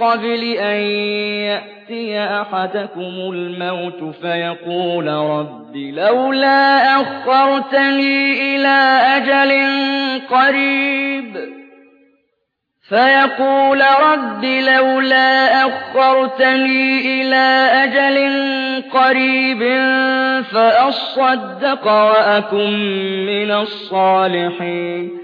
قَبْلِ أَن يَأْتِيَ أَحَدَكُمُ الْمَوْتُ فَيَقُولَ رَبِّ لَوْلَا أَخَّرْتَنِي إِلَىٰ أَجَلٍ قَرِيبٍ. فيقول رب لولا أخرتني إلى أجل قريب فأصدق وأكن من الصالحين.